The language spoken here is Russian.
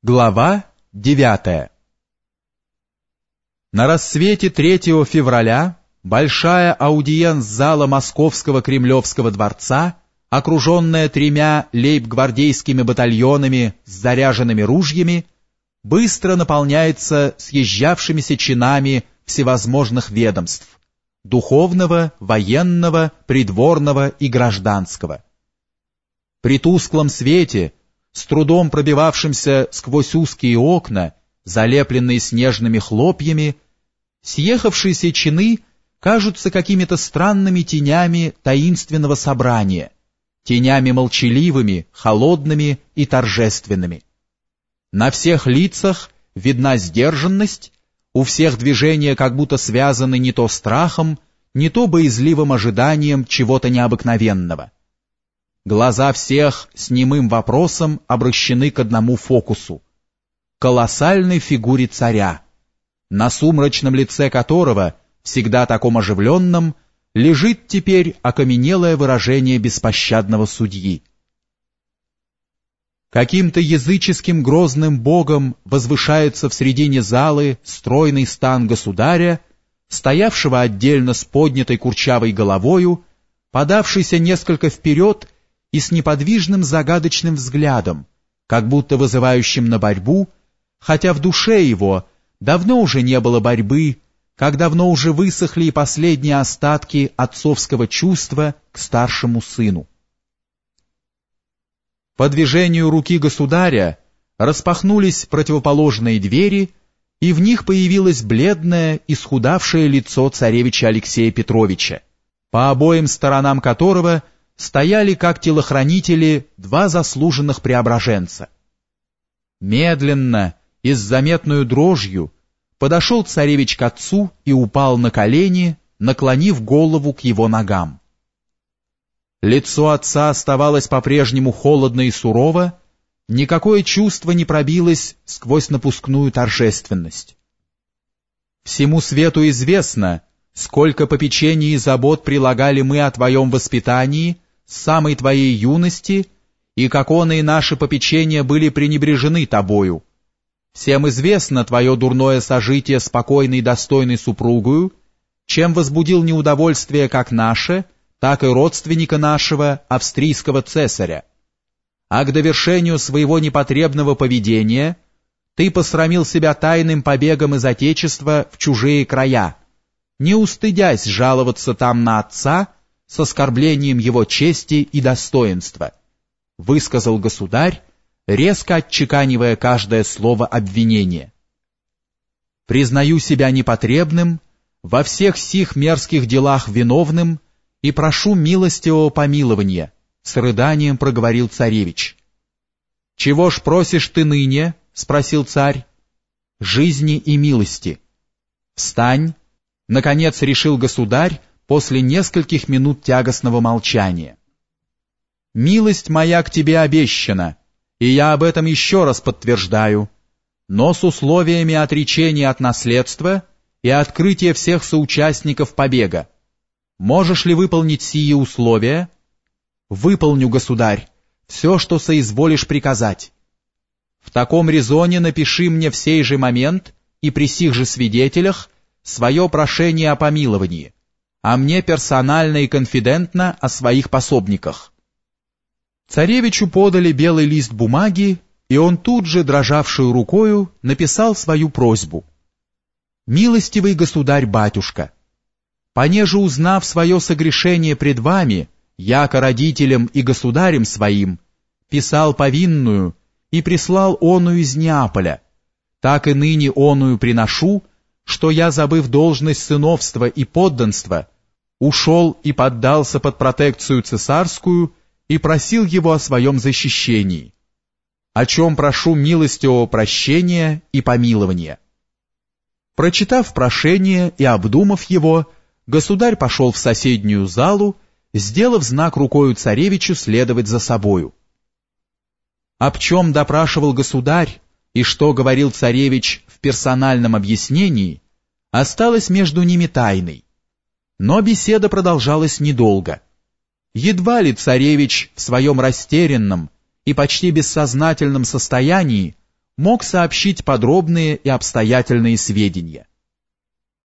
Глава 9 На рассвете 3 февраля большая аудиенц-зала Московского Кремлевского дворца, окруженная тремя лейб-гвардейскими батальонами с заряженными ружьями, быстро наполняется съезжавшимися чинами всевозможных ведомств – духовного, военного, придворного и гражданского. При тусклом свете – с трудом пробивавшимся сквозь узкие окна, залепленные снежными хлопьями, съехавшиеся чины кажутся какими-то странными тенями таинственного собрания, тенями молчаливыми, холодными и торжественными. На всех лицах видна сдержанность, у всех движения как будто связаны не то страхом, не то боязливым ожиданием чего-то необыкновенного. Глаза всех с немым вопросом обращены к одному фокусу — колоссальной фигуре царя, на сумрачном лице которого, всегда таком оживленном, лежит теперь окаменелое выражение беспощадного судьи. Каким-то языческим грозным богом возвышается в середине залы стройный стан государя, стоявшего отдельно с поднятой курчавой головою, подавшийся несколько вперед и с неподвижным загадочным взглядом, как будто вызывающим на борьбу, хотя в душе его давно уже не было борьбы, как давно уже высохли и последние остатки отцовского чувства к старшему сыну. По движению руки государя распахнулись противоположные двери, и в них появилось бледное, исхудавшее лицо царевича Алексея Петровича, по обоим сторонам которого – стояли как телохранители два заслуженных преображенца. Медленно и с заметную дрожью подошел царевич к отцу и упал на колени, наклонив голову к его ногам. Лицо отца оставалось по-прежнему холодно и сурово, никакое чувство не пробилось сквозь напускную торжественность. Всему свету известно, сколько попечений и забот прилагали мы о твоем воспитании с самой твоей юности, и как он и наши попечения были пренебрежены тобою. Всем известно твое дурное сожитие спокойной и достойной супругою, чем возбудил неудовольствие как наше, так и родственника нашего, австрийского цесаря. А к довершению своего непотребного поведения ты посрамил себя тайным побегом из Отечества в чужие края, не устыдясь жаловаться там на отца, с оскорблением его чести и достоинства, высказал государь, резко отчеканивая каждое слово обвинения. Признаю себя непотребным, во всех сих мерзких делах виновным и прошу милостивого помилования, с рыданием проговорил царевич. Чего ж просишь ты ныне? спросил царь. Жизни и милости. Встань, наконец решил государь, после нескольких минут тягостного молчания. «Милость моя к тебе обещана, и я об этом еще раз подтверждаю, но с условиями отречения от наследства и открытия всех соучастников побега. Можешь ли выполнить сие условия?» «Выполню, государь, все, что соизволишь приказать. В таком резоне напиши мне в сей же момент и при сих же свидетелях свое прошение о помиловании, а мне персонально и конфидентно о своих пособниках. Царевичу подали белый лист бумаги, и он тут же, дрожавшую рукою, написал свою просьбу. «Милостивый государь-батюшка, понеже узнав свое согрешение пред вами, яко родителем и государем своим, писал повинную и прислал оную из Неаполя, так и ныне оную приношу, что я, забыв должность сыновства и подданства, ушел и поддался под протекцию цесарскую и просил его о своем защищении, о чем прошу милостивого прощения и помилования. Прочитав прошение и обдумав его, государь пошел в соседнюю залу, сделав знак рукою царевичу следовать за собою. Об чем допрашивал государь и что говорил царевич в персональном объяснении, осталось между ними тайной. Но беседа продолжалась недолго. Едва ли царевич в своем растерянном и почти бессознательном состоянии мог сообщить подробные и обстоятельные сведения.